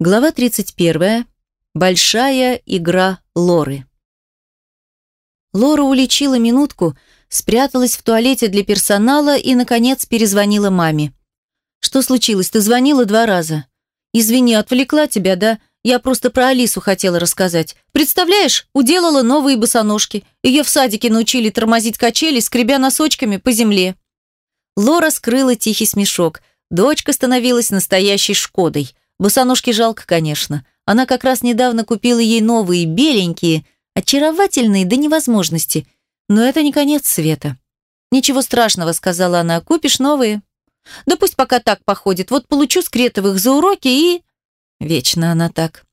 Глава 31. Большая игра Лоры. Лора уличила минутку, спряталась в туалете для персонала и, наконец, перезвонила маме. «Что случилось? Ты звонила два раза?» «Извини, отвлекла тебя, да? Я просто про Алису хотела рассказать. Представляешь, уделала новые босоножки. Ее в садике научили тормозить качели, скребя носочками по земле». Лора скрыла тихий смешок. Дочка становилась настоящей Шкодой – Босоножки жалко, конечно. Она как раз недавно купила ей новые, беленькие, очаровательные до невозможности. Но это не конец света. «Ничего страшного», — сказала она, — «купишь новые». «Да пусть пока так походит. Вот получу скретовых за уроки и...» Вечно она так.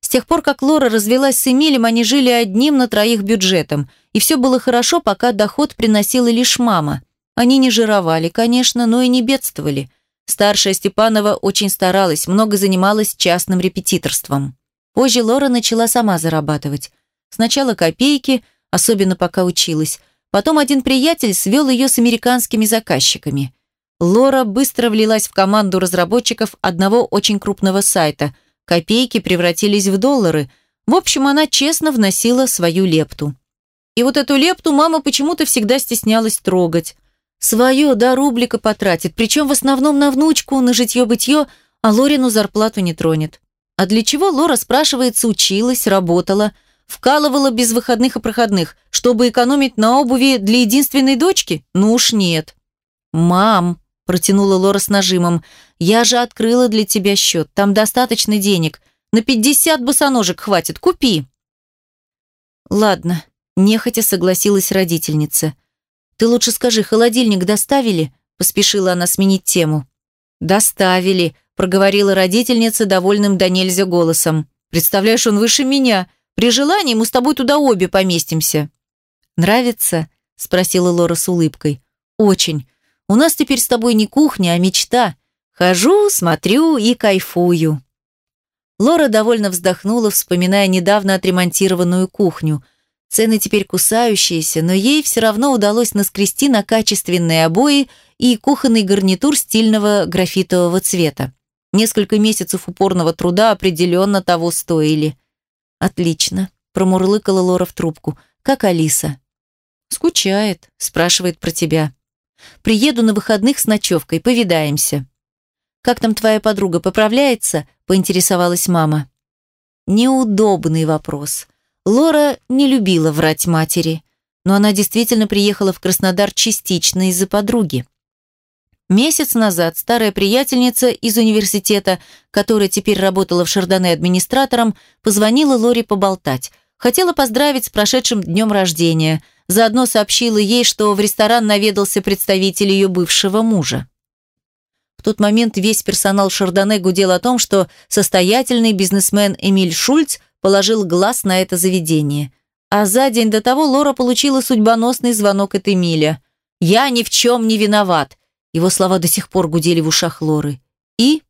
С тех пор, как Лора развелась с Эмилем, они жили одним на троих бюджетом. И все было хорошо, пока доход приносила лишь мама. Они не жировали, конечно, но и не бедствовали. Старшая Степанова очень старалась, много занималась частным репетиторством. Позже Лора начала сама зарабатывать. Сначала копейки, особенно пока училась. Потом один приятель свел ее с американскими заказчиками. Лора быстро влилась в команду разработчиков одного очень крупного сайта. Копейки превратились в доллары. В общем, она честно вносила свою лепту. И вот эту лепту мама почему-то всегда стеснялась трогать. Свое до рублика потратит, причем в основном на внучку, на житье-бытье, а Лорину зарплату не тронет. А для чего Лора, спрашивается, училась, работала, вкалывала без выходных и проходных, чтобы экономить на обуви для единственной дочки? Ну уж нет. «Мам», – протянула Лора с нажимом, – «я же открыла для тебя счет, там достаточно денег. На пятьдесят босоножек хватит, купи». «Ладно», – нехотя согласилась родительница. «Ты лучше скажи, холодильник доставили?» – поспешила она сменить тему. «Доставили», – проговорила родительница довольным до нельзя голосом. «Представляешь, он выше меня. При желании мы с тобой туда обе поместимся». «Нравится?» – спросила Лора с улыбкой. «Очень. У нас теперь с тобой не кухня, а мечта. Хожу, смотрю и кайфую». Лора довольно вздохнула, вспоминая недавно отремонтированную кухню. Цены теперь кусающиеся, но ей все равно удалось наскрести на качественные обои и кухонный гарнитур стильного графитового цвета. Несколько месяцев упорного труда определенно того стоили. «Отлично», – промурлыкала Лора в трубку. «Как Алиса?» «Скучает», – спрашивает про тебя. «Приеду на выходных с ночевкой, повидаемся». «Как там твоя подруга, поправляется?» – поинтересовалась мама. Неудобный вопрос. Лора не любила врать матери, но она действительно приехала в Краснодар частично из-за подруги. Месяц назад старая приятельница из университета, которая теперь работала в Шардоне администратором, позвонила Лоре поболтать. Хотела поздравить с прошедшим днем рождения. Заодно сообщила ей, что в ресторан наведался представитель ее бывшего мужа. В тот момент весь персонал Шардоне гудел о том, что состоятельный бизнесмен Эмиль Шульц положил глаз на это заведение. А за день до того Лора получила судьбоносный звонок от Эмиля. «Я ни в чем не виноват!» Его слова до сих пор гудели в ушах Лоры. И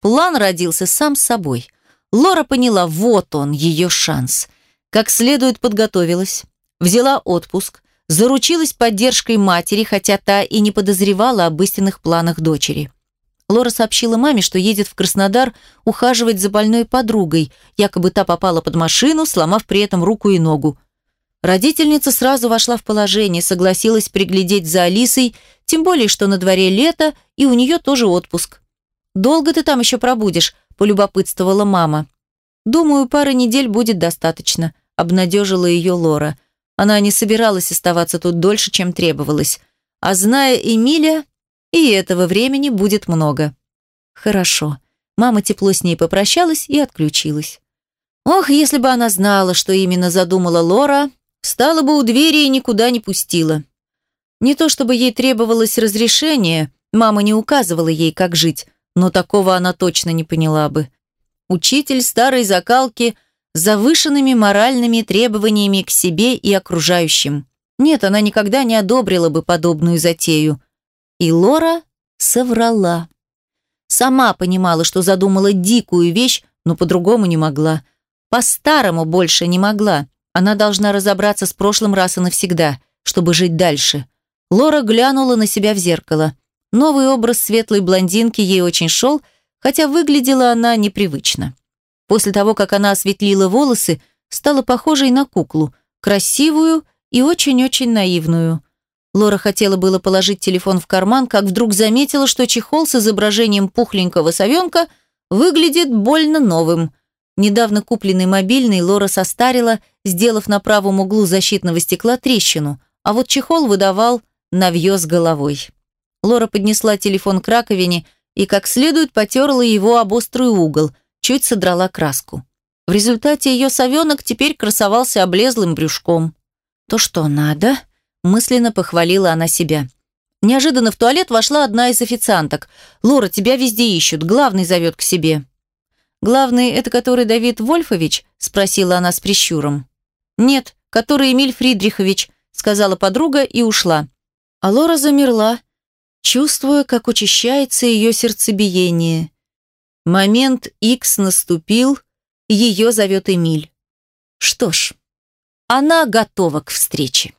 план родился сам собой. Лора поняла, вот он, ее шанс. Как следует подготовилась, взяла отпуск, заручилась поддержкой матери, хотя та и не подозревала об истинных планах дочери. Лора сообщила маме, что едет в Краснодар ухаживать за больной подругой, якобы та попала под машину, сломав при этом руку и ногу. Родительница сразу вошла в положение, согласилась приглядеть за Алисой, тем более, что на дворе лето, и у нее тоже отпуск. «Долго ты там еще пробудешь?» – полюбопытствовала мама. «Думаю, пары недель будет достаточно», – обнадежила ее Лора. Она не собиралась оставаться тут дольше, чем требовалось. А зная Эмиля, и этого времени будет много. Хорошо. Мама тепло с ней попрощалась и отключилась. Ох, если бы она знала, что именно задумала Лора, встала бы у двери и никуда не пустила. Не то чтобы ей требовалось разрешение, мама не указывала ей, как жить, но такого она точно не поняла бы. Учитель старой закалки с завышенными моральными требованиями к себе и окружающим. Нет, она никогда не одобрила бы подобную затею. И Лора соврала. Сама понимала, что задумала дикую вещь, но по-другому не могла. По-старому больше не могла. Она должна разобраться с прошлым раз и навсегда, чтобы жить дальше. Лора глянула на себя в зеркало. Новый образ светлой блондинки ей очень шел, хотя выглядела она непривычно. После того, как она осветлила волосы, стала похожей на куклу, красивую и очень-очень наивную. Лора хотела было положить телефон в карман, как вдруг заметила, что чехол с изображением пухленького совенка выглядит больно новым. Недавно купленный мобильный Лора состарила, сделав на правом углу защитного стекла трещину, а вот чехол выдавал навье с головой. Лора поднесла телефон к раковине и как следует потерла его об острый угол, чуть содрала краску. В результате ее совенок теперь красовался облезлым брюшком. То, что надо, мысленно похвалила она себя. Неожиданно в туалет вошла одна из официанток. «Лора, тебя везде ищут, главный зовет к себе». «Главный – это который Давид Вольфович?» – спросила она с прищуром. «Нет, который Эмиль Фридрихович», – сказала подруга и ушла. А Лора замерла, чувствуя, как учащается ее сердцебиение. Момент Икс наступил, ее зовет Эмиль. Что ж, она готова к встрече.